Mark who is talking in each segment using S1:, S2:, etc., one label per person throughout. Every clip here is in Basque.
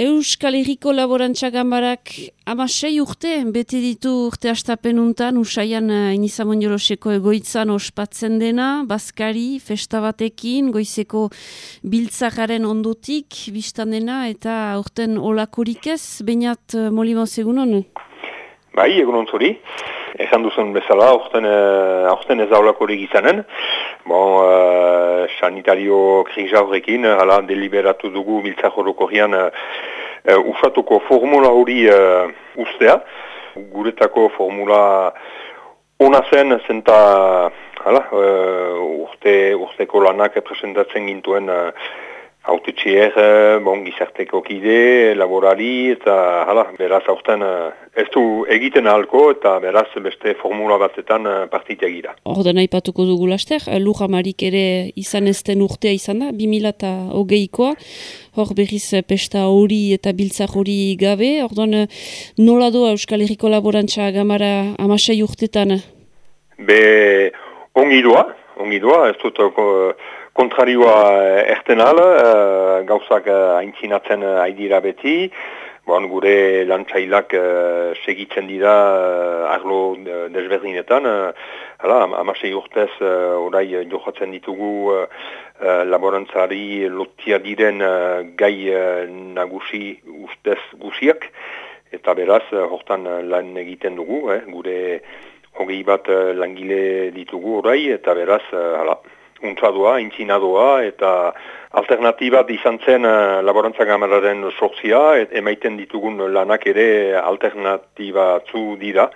S1: Euskal Herriko Laborantza Gambarak amasei urte, bete ditu urte astapenuntan, usaian uh, inizamon joroseko egoitzan ospatzen dena, Baskari, festa batekin, goizeko biltzakaren ondotik, biztan dena, eta urten olakorik ez, bainat uh, molimo segunon?
S2: Bai, egunon zuri. Ezan duzun bezala, aurten, uh, aurten ez daulakorik izanen. Bon, uh, sanitario krisa horrekin, hala, deliberatu dugu biltzak horoko uh, usatuko formula hori uh, ustea. Guretako formula ona zen, zenta, hala, uh, urte, urteko lanak presentatzen gintuen Autetxier, eh, bon, gizarteko kide, laborari, eta hala, beraz aurten eh, ez du egiten ahalko, eta beraz beste formula batetan eh, partitea gira.
S1: Orda nahi patuko dugu laster, lur amarik ere izan ezten urtea izan da, 2000 eta hogeikoa, hor berriz pesta hori eta biltzak hori gabe, orduan nola doa Euskal Herriko Laborantza gamara amasei urtetan?
S2: Be, ongi doa, ongi doa, ez dut kontrarioa eh, erten al, uh, gauzak uh, aintzinatzen uh, aidira beti, bon, gure lantzailak uh, segitzen dira uh, arlo desberdinetan, uh, hala, amasei urtez uh, orai johatzen ditugu uh, laborantzari lotia diren uh, gai uh, nagusi ustez guziak, eta beraz, uh, hortan lan egiten dugu, eh, gure hogei bat uh, langile ditugu orai, eta beraz, uh, hala, untsadua, intzinadoa, eta alternatibat izan zen uh, laborantza gamararen sortzia, et, emaiten ditugun lanak ere alternatiba zu dira,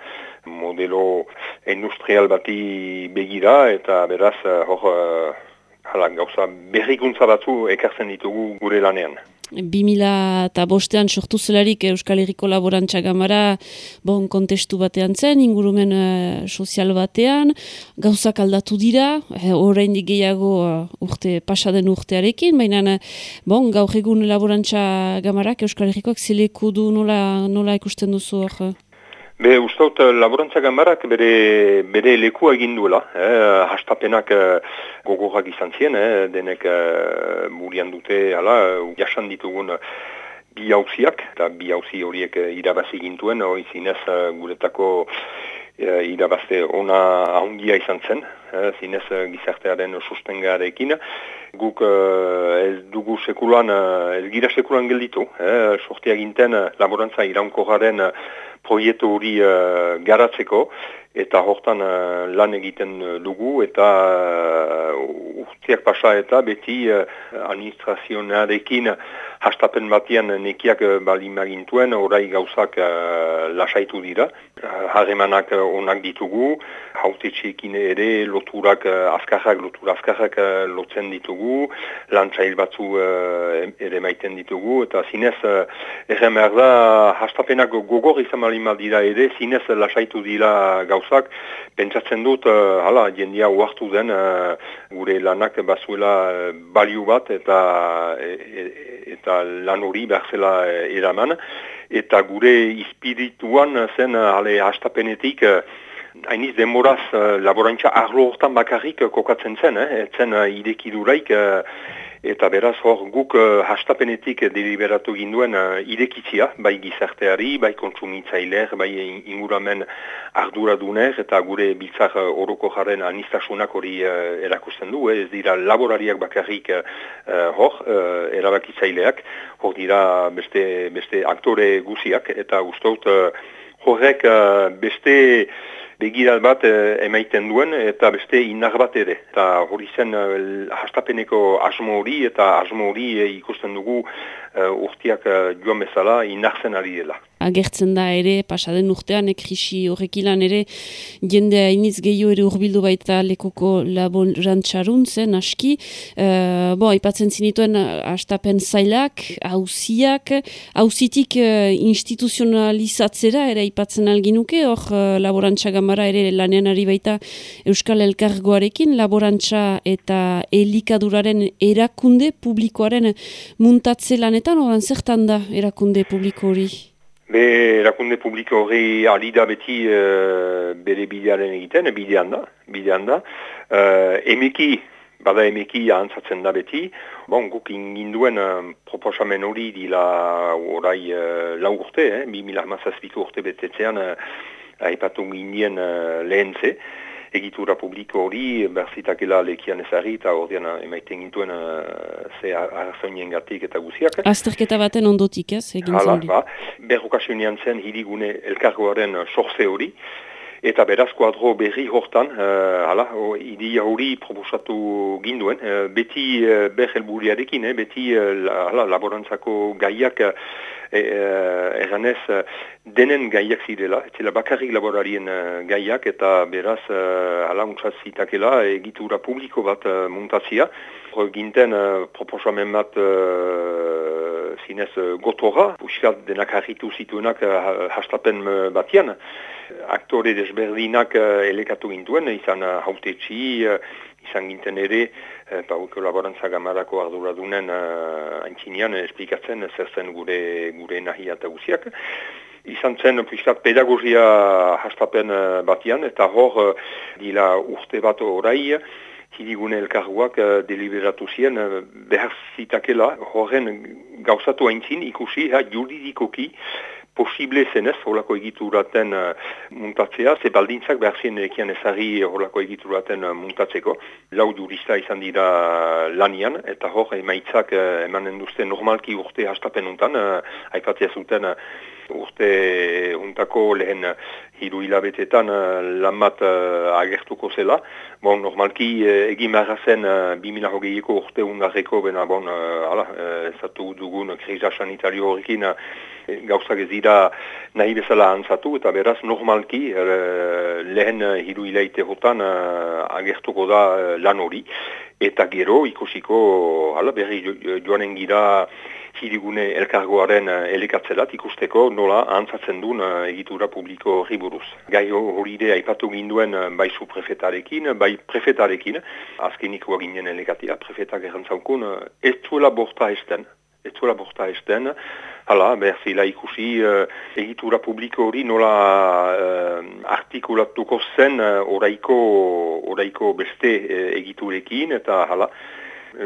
S2: modelo industrial bati begira, eta beraz, uh, hor, uh, gauza, berrikuntza batzu ekartzen ditugu gure lanean.
S1: 2000 eta bostean sortu zelarik Euskal Herriko Laborantza Gamara bon kontestu batean zen, ingurumen uh, sozial batean, gauzak aldatu dira, uh, orain gehiago uh, urte, pasaden urtearekin, baina bon, gaur egun Laborantza Gamarak Euskal Herrikoak zileku du nola, nola ikusten duzu hor?
S2: Be, ustaut, laborantza gambarak bere, bere leku egin duela. Eh, hastapenak eh, gogorrak izan zien, eh, denek eh, murian dute, ala, jasan ditugun bi hauziak, eta bi hauzi horiek eh, irabazi gintuen, hori zinez eh, guretako eh, irabazte ona ahondia izan zen, eh, zinez eh, gizartearen sustengarekin. Guk eh, ez dugu sekulan, eh, ez gira sekulan gelditu, eh, sortia ginten laborantza iraunko garen proiektu hori uh, garatzeko eta hortan uh, lan egiten dugu eta uh, urteak pasa eta beti uh, administrazionarekin hastapen batian nekiak uh, balimagintuen orai gauzak uh, lasaitu dira. Harremanak uh, onak ditugu, haute ere loturak uh, azkarrak, lotura azkarrak uh, lotzen ditugu, lantzail batzu uh, ere maiten ditugu eta zinez uh, erren behar da hastapenak gogor izan dira ere, zinez lasaitu dira gauzak, pentsatzen dut, uh, hala, jendia uartu den, uh, gure lanak bazuela baliu bat eta e, e, eta lan hori behar zela eraman, eta gure ispirituan zen, ale, hastapenetik, Hainiz demoraz laborantza arlo hortan bakarrik kokatzen zen, eh? zen uh, idekiduraik, eta beraz hor guk uh, hastapenetik deliberatu ginduen uh, idekitzia, bai gizarteari, bai kontsumitzailer, bai inguramen arduraduner, eta gure biltzak uh, oroko jaren anistasunak hori uh, erakusten du, ez dira laborariak bakarrik uh, hor, uh, erabakitzaileak, hor dira beste, beste aktore guziak, eta ustout uh, horrek uh, beste begirat bat e, emaiten duen eta beste indar bat ere. Eta hori zen e, hastapeneko asmo hori eta asmo hori e, ikusten dugu e, urtiak e, joan bezala indartzen ari dela
S1: agertzen da ere, pasaden urtean, ekrisi horrekilan ere, jendea iniz gehiago ere urbildu baita lekoko labon rantxarun zen, aski. Uh, bo, ipatzen zinituen, astapen zailak, hausiak, hausitik uh, instituzionalizatzera ere ipatzen alginuke, hor uh, gamara ere lanean ari baita Euskal Elkargoarekin, laborantza eta elikaduraren erakunde publikoaren muntatze lanetan, oran zertan da erakunde publiko hori?
S2: Be, erakunde publiko hori alida beti uh, bere bidearen egiten, bidean da, bidean da. Uh, emeki, bada emeki ahantzatzen da beti. Bon, guk inginduen uh, proposamen hori dila orai uh, lau urte, eh? bi mila urte betetzean uh, aipatu ginen uh, lehen ze. Egitura publiko hori, berzitakela lekian ezari eta ordean emaiten gintuen uh, ze arrazoinien gatik eta guziak.
S1: Azterketa baten ondotik ez, egin Hala,
S2: ba, berrokasionean zen hirigune elkargoaren sorze hori, Eta beraz, kuadro berri hortan, uh, hala, idia hori proposatu ginduen, uh, beti uh, eh, berhelburiarekin, eh, beti uh, la, laborantzako gaiak uh, eranez uh, denen gaiak zirela, etxela bakarrik laborarien uh, gaiak, eta beraz, uh, hala, zitakela, egitura publiko bat uh, muntazia, ginten uh, proposamen bat uh, zinez gotora, puskat denak harritu zituenak hastapen batian, aktore desberdinak uh, elekatu gintuen, izan uh, hautetxi, uh, izan ginten ere, uh, pauko laborantza gamarako arduradunen uh, antxinean esplikatzen zer zen gure, gure nahia eta guziak. Izan zen piskat pedagogia hastapen uh, batian, eta hor uh, dila urte bat orai, Hidigune elkarguak uh, deliberatu ziren uh, behar zitakela horren gauzatu haintzin ikusi ha, juridikoki posible zenez holako egituraten uh, muntatzea, ze baldintzak behar zien ekian ezari holako egituraten uh, muntatzeko. Lau jurista izan dira lanian, eta hor emaitzak uh, emanen duzte normalki urte hastapen untan, uh, aipatzea zuten uh, urte untako lehen hiru hilabetetan uh, lan bat agertuko zela. Bon, normalki egin behar zen uh, 2000 hogeiko urte ungarreko, bena bon, ala, zatu dugun krisa sanitario horrekin, gauzak ez dira nahi bezala antzatu eta beraz normalki lehen hiru hilaite hotan agertuko da lan hori eta gero ikusiko hala berri joanen gira hirigune elkargoaren uh, elikatzelat ikusteko nola antzatzen duen uh, egitura publiko horri. Gai hori ide aipatu ginduen uh, bai zu prefetarekin, bai prefetarekin, azkenik ginen elikatia, prefetak errantzaukun, ez zuela borta esten, ez zuela borta esten, hala, behar zila ikusi uh, egitura publiko hori nola uh, artikulatuko zen uh, oraiko, oraiko beste uh, egiturekin, eta hala,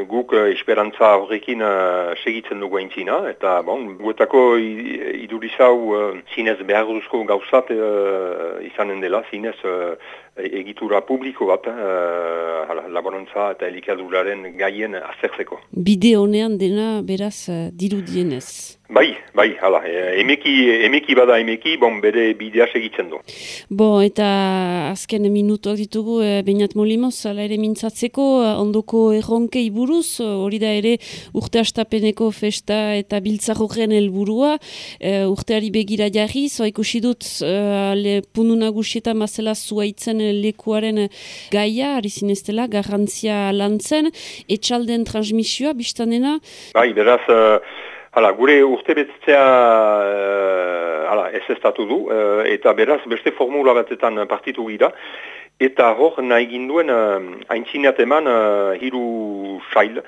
S2: guk uh, esperantza horrekin uh, segitzen dugu aintzina, eta bon, guetako idurizau uh, zinez behar duzko gauzat uh, izanen dela, zinez uh, egitura publiko bat, uh, laborantza eta elikaduraren gaien azertzeko.
S1: Bide honean dena beraz uh, dirudienez.
S2: Bai, bai, hala, e, emeki, emeki bada emeki, bon, bere bidea segitzen du.
S1: Bo, eta azken minutuak ditugu, e, Beinat Molimoz, ala ere mintzatzeko, ondoko erronke iburuz, hori da ere urte astapeneko festa eta biltzarroken helburua, e, urteari begira jarri, zoa ikusi dut, e, punu nagusietan mazela zuaitzen lekuaren gaia, harizin ez dela, garrantzia lantzen, etxalden transmisioa, biztanena?
S2: Bai, beraz, uh... Hala, gure urte betetzea uh, ez ez du, eta beraz beste formula batetan partitu gira, eta hor nahi ginduen uh, eman uh, hiru sail,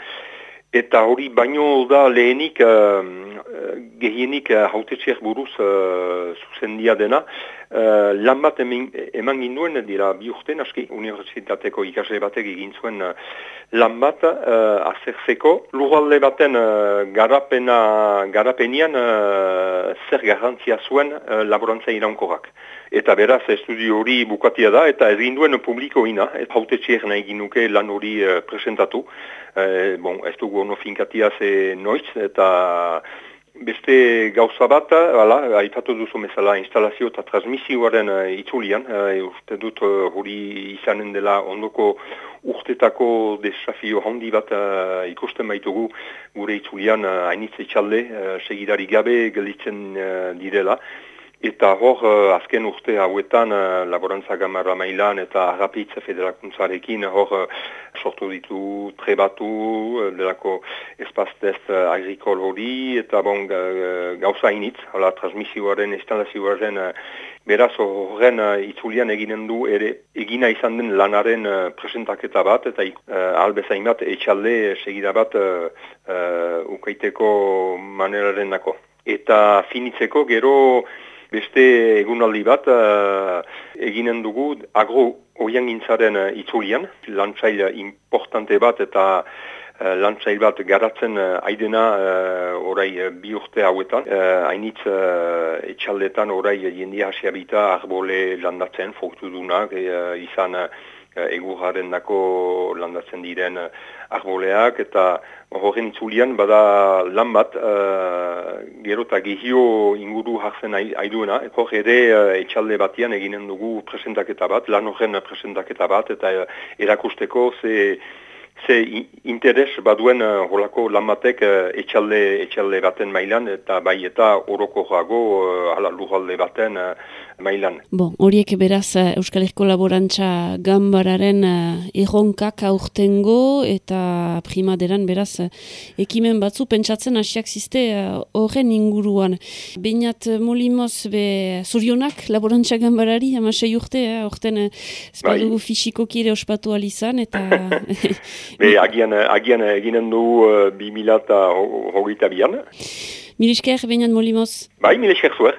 S2: eta hori baino da lehenik uh, gehienik uh, haute buruz uh, zuzendia dena, Uh, lan bat eman ginduen dira bi urte naski universitateko ikasle batek egin zuen uh, lan bat uh, azerzeko lurralde baten uh, garapena, garapenian uh, zer garantzia zuen uh, laborantza iraunkorak. Eta beraz estudio hori bukatia da eta ez ginduen publiko ina, eta haute txer nahi ginuke lan hori uh, presentatu. Uh, bon, ez dugu ono finkatia ze noiz eta Beste gauza bat, hala, aipatu duzu mezala instalazio eta transmisioaren uh, itzulian, uh, uste dut uh, hori izanen dela ondoko urtetako desafio handi bat uh, ikusten baitugu gure itzulian uh, hainitze txalde, uh, segidari gabe gelitzen uh, direla. Eta hor, uh, azken urte hauetan, uh, laborantza gamarra mailan eta harrapitza federakuntzarekin, hor uh, sortu ditu trebatu, delako espaztez uh, agrikol hori, eta bon, gauza initz, hala, transmisioaren, estandazioaren, uh, beraz horren itzulian eginen du, ere egina izan den lanaren presentaketa bat, eta uh, albezain bat, etxalde segida bat uh, ukaiteko maneraren nako. Eta finitzeko gero, beste egunaldi bat uh, eginen dugu agro oian gintzaren uh, itzulian, lantzail importante bat eta uh, lantzail bat garatzen uh, aidena uh, orai uh, bi urte hauetan. Uh, Hainitz uh, etxaldetan orai jendia hasiabita arbole landatzen, foktu dunak, uh, izan uh, egurraren dako landatzen diren arboleak, eta horren itzulian bada lan bat, uh, gero eta gehio inguru jartzen aiduena, hor ere uh, etxalde batian eginen dugu presentaketa bat, lan horren presentaketa bat, eta uh, erakusteko ze ze interes baduen uh, holako lamatek uh, etxalde, etxalde baten mailan eta bai eta oroko joago uh, ala lujalde baten uh, mailan.
S1: Bon, horiek beraz Euskal Herriko Laborantza Gambararen uh, erronkak aurtengo eta primaderan beraz ekimen batzu pentsatzen hasiak ziste horren inguruan. Beinat molimoz be zorionak Laborantza Gambarari amasei urte, eh, orten ez bai. fisikoki ere ospatu alizan eta...
S2: Be, agian, agian eginen du uh, bi mila eta hogeita bian.
S1: Milisker, bainat molimoz?
S2: Bai, milisker zuer.